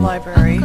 Library.